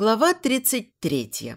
Глава 33.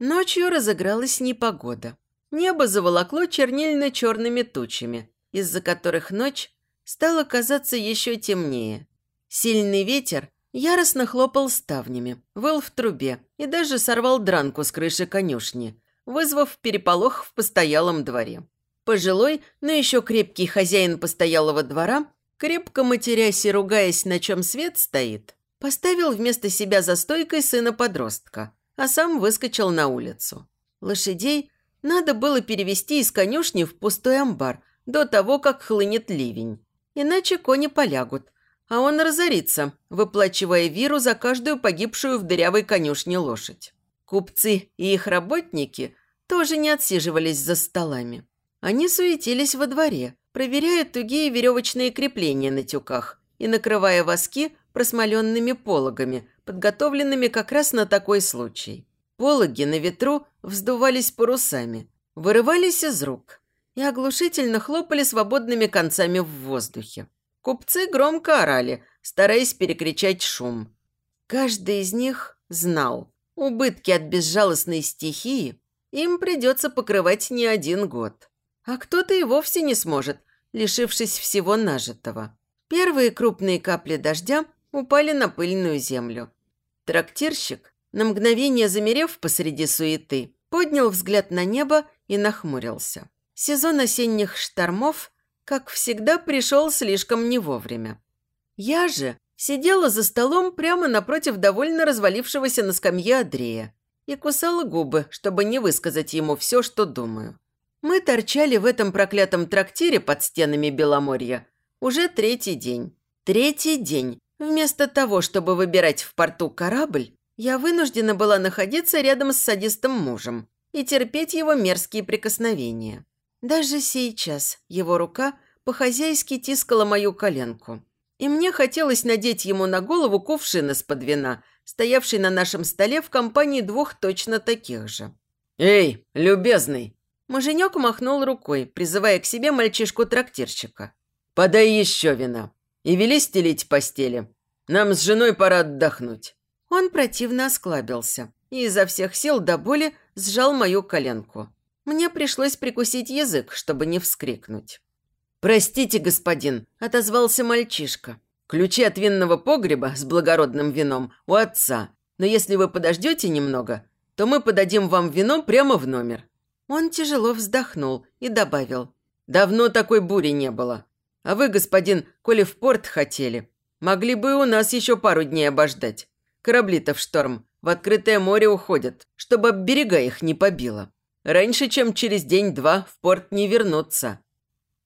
Ночью разыгралась непогода. Небо заволокло чернильно-черными тучами, из-за которых ночь стала казаться еще темнее. Сильный ветер яростно хлопал ставнями, выл в трубе и даже сорвал дранку с крыши конюшни, вызвав переполох в постоялом дворе. Пожилой, но еще крепкий хозяин постоялого двора, крепко матерясь и ругаясь, на чем свет стоит, Поставил вместо себя за стойкой сына-подростка, а сам выскочил на улицу. Лошадей надо было перевести из конюшни в пустой амбар до того, как хлынет ливень. Иначе кони полягут, а он разорится, выплачивая виру за каждую погибшую в дырявой конюшне лошадь. Купцы и их работники тоже не отсиживались за столами. Они суетились во дворе, проверяя тугие веревочные крепления на тюках и накрывая воски просмоленными пологами, подготовленными как раз на такой случай. Пологи на ветру вздувались парусами, вырывались из рук и оглушительно хлопали свободными концами в воздухе. Купцы громко орали, стараясь перекричать шум. Каждый из них знал, убытки от безжалостной стихии им придется покрывать не один год. А кто-то и вовсе не сможет, лишившись всего нажитого. Первые крупные капли дождя упали на пыльную землю. Трактирщик, на мгновение замерев посреди суеты, поднял взгляд на небо и нахмурился. Сезон осенних штормов, как всегда, пришел слишком не вовремя. Я же сидела за столом прямо напротив довольно развалившегося на скамье Андрея и кусала губы, чтобы не высказать ему все, что думаю. Мы торчали в этом проклятом трактире под стенами Беломорья уже третий день. Третий день, Вместо того, чтобы выбирать в порту корабль, я вынуждена была находиться рядом с садистом мужем и терпеть его мерзкие прикосновения. Даже сейчас его рука по-хозяйски тискала мою коленку. И мне хотелось надеть ему на голову кувшин из-под вина, стоявший на нашем столе в компании двух точно таких же. «Эй, любезный!» Муженек махнул рукой, призывая к себе мальчишку-трактирщика. «Подай еще вина!» И вели стелить постели. Нам с женой пора отдохнуть». Он противно осклабился и изо всех сил до боли сжал мою коленку. Мне пришлось прикусить язык, чтобы не вскрикнуть. «Простите, господин», – отозвался мальчишка. «Ключи от винного погреба с благородным вином у отца. Но если вы подождете немного, то мы подадим вам вино прямо в номер». Он тяжело вздохнул и добавил. «Давно такой бури не было. А вы, господин, коли в порт хотели, могли бы у нас еще пару дней обождать. Корабли-то в шторм в открытое море уходят, чтобы берега их не побило. Раньше, чем через день-два, в порт не вернуться».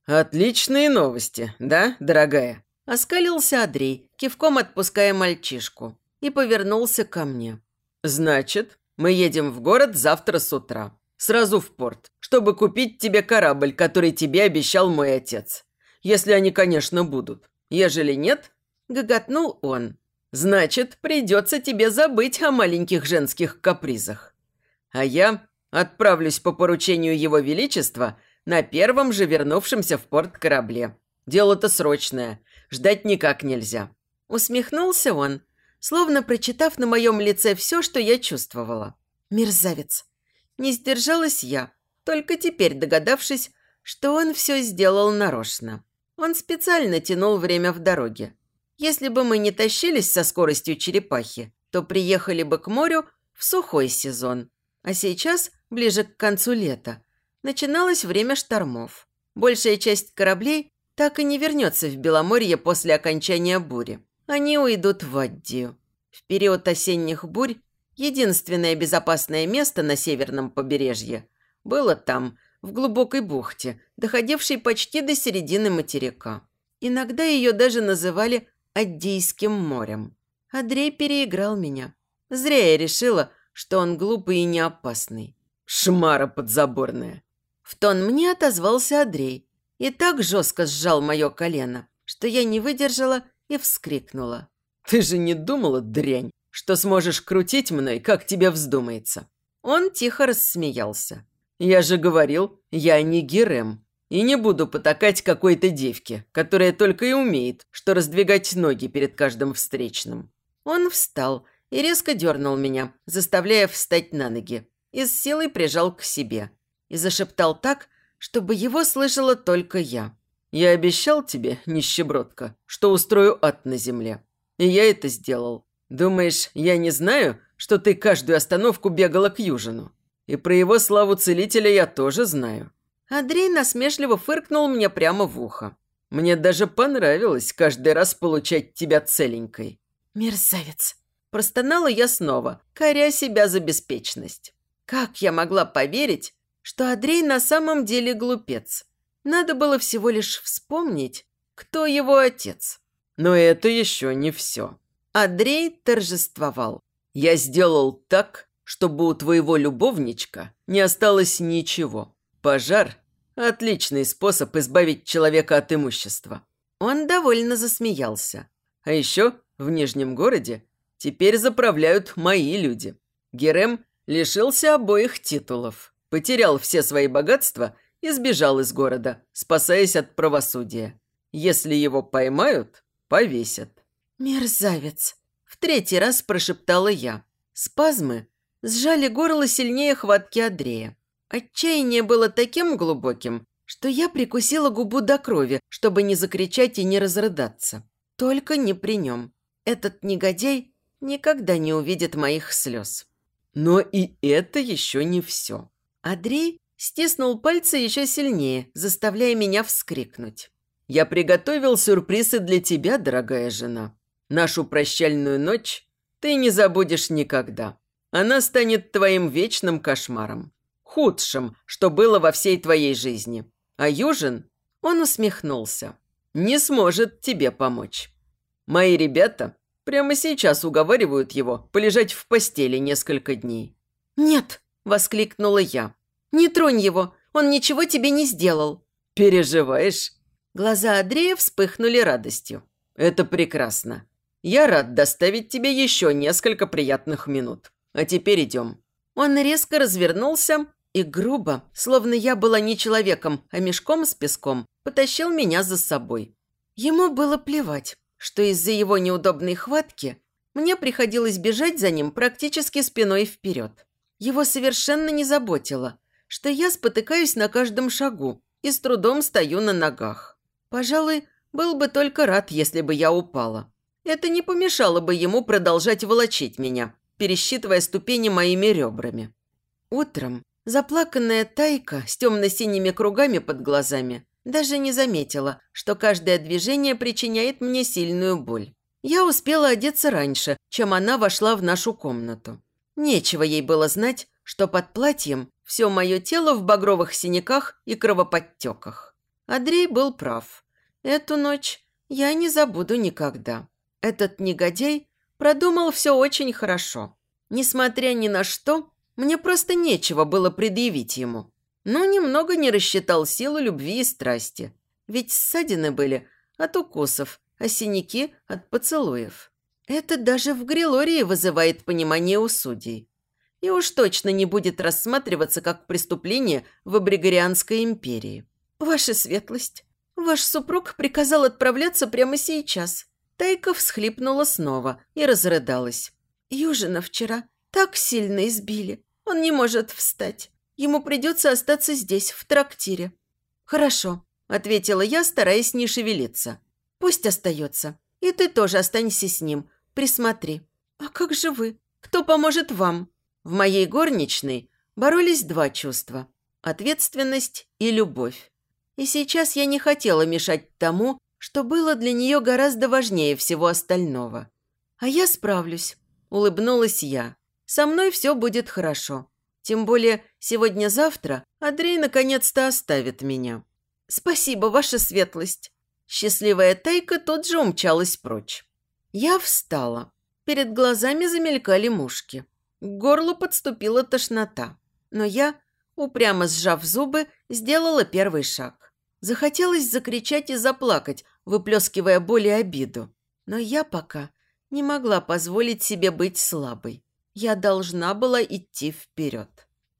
«Отличные новости, да, дорогая?» Оскалился Андрей, кивком отпуская мальчишку, и повернулся ко мне. «Значит, мы едем в город завтра с утра, сразу в порт, чтобы купить тебе корабль, который тебе обещал мой отец. Если они, конечно, будут. Ежели нет, гоготнул он. Значит, придется тебе забыть о маленьких женских капризах. А я отправлюсь по поручению Его Величества на первом же вернувшемся в порт корабле. Дело-то срочное, ждать никак нельзя». Усмехнулся он, словно прочитав на моем лице все, что я чувствовала. «Мерзавец!» Не сдержалась я, только теперь догадавшись, что он все сделал нарочно. Он специально тянул время в дороге. Если бы мы не тащились со скоростью черепахи, то приехали бы к морю в сухой сезон. А сейчас, ближе к концу лета, начиналось время штормов. Большая часть кораблей так и не вернется в Беломорье после окончания бури. Они уйдут в Аддию. В период осенних бурь единственное безопасное место на северном побережье было там, в глубокой бухте, доходившей почти до середины материка. Иногда ее даже называли Аддийским морем. Андрей переиграл меня. Зря я решила, что он глупый и не опасный. «Шмара подзаборная!» В тон мне отозвался Андрей и так жестко сжал мое колено, что я не выдержала и вскрикнула. «Ты же не думала, дрянь, что сможешь крутить мной, как тебе вздумается?» Он тихо рассмеялся. Я же говорил, я не Герем. И не буду потакать какой-то девке, которая только и умеет, что раздвигать ноги перед каждым встречным. Он встал и резко дернул меня, заставляя встать на ноги, и с силой прижал к себе. И зашептал так, чтобы его слышала только я. «Я обещал тебе, нищебродка, что устрою ад на земле. И я это сделал. Думаешь, я не знаю, что ты каждую остановку бегала к Южину? И про его славу целителя я тоже знаю». Андрей насмешливо фыркнул мне прямо в ухо. «Мне даже понравилось каждый раз получать тебя целенькой». «Мерзавец!» Простонала я снова, коря себя за беспечность. Как я могла поверить, что Андрей на самом деле глупец? Надо было всего лишь вспомнить, кто его отец. Но это еще не все. Андрей торжествовал. Я сделал так, чтобы у твоего любовничка не осталось ничего. Пожар – отличный способ избавить человека от имущества. Он довольно засмеялся. А еще в Нижнем городе теперь заправляют мои люди. Герем лишился обоих титулов, потерял все свои богатства и сбежал из города, спасаясь от правосудия. Если его поймают, повесят. «Мерзавец!» – в третий раз прошептала я. Спазмы сжали горло сильнее хватки Андрея. Отчаяние было таким глубоким, что я прикусила губу до крови, чтобы не закричать и не разрыдаться. Только не при нем. Этот негодяй никогда не увидит моих слез. Но и это еще не все. Андрей стиснул пальцы еще сильнее, заставляя меня вскрикнуть. «Я приготовил сюрпризы для тебя, дорогая жена. Нашу прощальную ночь ты не забудешь никогда. Она станет твоим вечным кошмаром. Худшим, что было во всей твоей жизни. А Южин, он усмехнулся, не сможет тебе помочь. Мои ребята прямо сейчас уговаривают его полежать в постели несколько дней. «Нет!» – воскликнула я. «Не тронь его, он ничего тебе не сделал». «Переживаешь?» Глаза Андрея вспыхнули радостью. «Это прекрасно. Я рад доставить тебе еще несколько приятных минут. А теперь идем». Он резко развернулся и грубо, словно я была не человеком, а мешком с песком, потащил меня за собой. Ему было плевать, что из-за его неудобной хватки мне приходилось бежать за ним практически спиной вперед. Его совершенно не заботило, что я спотыкаюсь на каждом шагу и с трудом стою на ногах. Пожалуй, был бы только рад, если бы я упала. Это не помешало бы ему продолжать волочить меня, пересчитывая ступени моими ребрами. Утром заплаканная тайка с темно-синими кругами под глазами даже не заметила, что каждое движение причиняет мне сильную боль. Я успела одеться раньше, чем она вошла в нашу комнату. Нечего ей было знать, что под платьем все мое тело в багровых синяках и кровоподтеках. Андрей был прав. Эту ночь я не забуду никогда. Этот негодяй продумал все очень хорошо. Несмотря ни на что, мне просто нечего было предъявить ему. Но немного не рассчитал силу любви и страсти. Ведь ссадины были от укусов, а синяки от поцелуев. Это даже в Грилории вызывает понимание у судей. И уж точно не будет рассматриваться как преступление в Абригорианской империи. Ваша светлость, ваш супруг приказал отправляться прямо сейчас. Тайка всхлипнула снова и разрыдалась. Южина вчера так сильно избили. Он не может встать. Ему придется остаться здесь, в трактире. «Хорошо», – ответила я, стараясь не шевелиться. «Пусть остается. И ты тоже останься с ним. Присмотри». «А как же вы? Кто поможет вам?» В моей горничной боролись два чувства – ответственность и любовь. И сейчас я не хотела мешать тому, что было для нее гораздо важнее всего остального. «А я справлюсь», – улыбнулась я. «Со мной все будет хорошо. Тем более сегодня-завтра Андрей наконец-то оставит меня». «Спасибо, ваша светлость». Счастливая тайка тут же умчалась прочь. Я встала. Перед глазами замелькали мушки. К горлу подступила тошнота. Но я, упрямо сжав зубы, сделала первый шаг. Захотелось закричать и заплакать, выплескивая боль и обиду. Но я пока не могла позволить себе быть слабой. Я должна была идти вперед.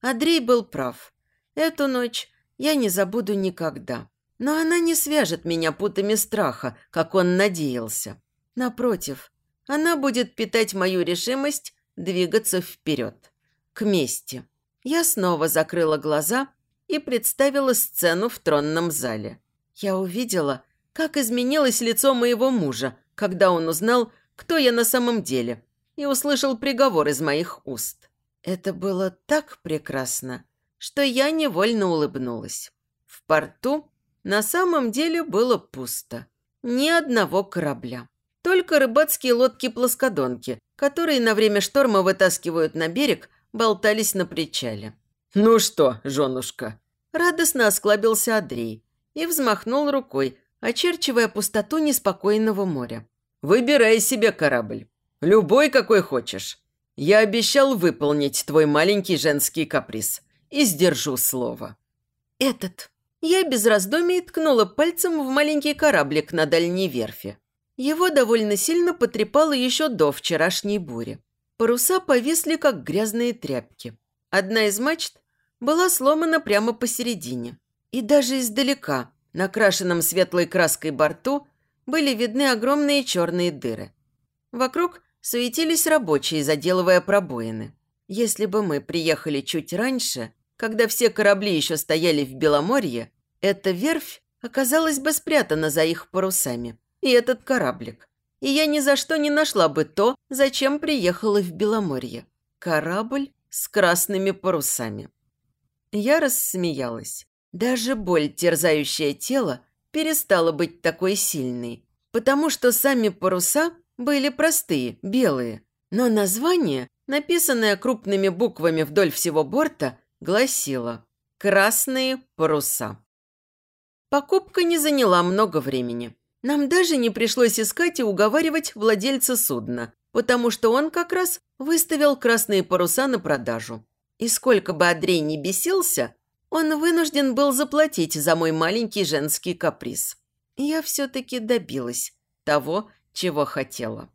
Андрей был прав. Эту ночь я не забуду никогда. Но она не свяжет меня путами страха, как он надеялся. Напротив, она будет питать мою решимость двигаться вперед, к мести. Я снова закрыла глаза и представила сцену в тронном зале. Я увидела, как изменилось лицо моего мужа, когда он узнал, кто я на самом деле, и услышал приговор из моих уст. Это было так прекрасно, что я невольно улыбнулась. В порту на самом деле было пусто. Ни одного корабля. Только рыбацкие лодки-плоскодонки, которые на время шторма вытаскивают на берег, болтались на причале. «Ну что, женушка?» Радостно осклабился Андрей и взмахнул рукой, очерчивая пустоту неспокойного моря. «Выбирай себе корабль. Любой, какой хочешь. Я обещал выполнить твой маленький женский каприз и сдержу слово». «Этот». Я без раздумий ткнула пальцем в маленький кораблик на дальней верфи. Его довольно сильно потрепало еще до вчерашней бури. Паруса повисли, как грязные тряпки. Одна из мачт была сломана прямо посередине. И даже издалека, на крашенном светлой краской борту, были видны огромные черные дыры. Вокруг суетились рабочие, заделывая пробоины. Если бы мы приехали чуть раньше, когда все корабли еще стояли в Беломорье, эта верфь оказалась бы спрятана за их парусами и этот кораблик. И я ни за что не нашла бы то, зачем приехала в Беломорье. Корабль с красными парусами. Я рассмеялась. Даже боль, терзающая тело, перестала быть такой сильной, потому что сами паруса были простые, белые, но название, написанное крупными буквами вдоль всего борта, гласило «Красные паруса». Покупка не заняла много времени. Нам даже не пришлось искать и уговаривать владельца судна, потому что он как раз выставил красные паруса на продажу. И сколько бы Андрей не бесился, он вынужден был заплатить за мой маленький женский каприз. Я все-таки добилась того, чего хотела.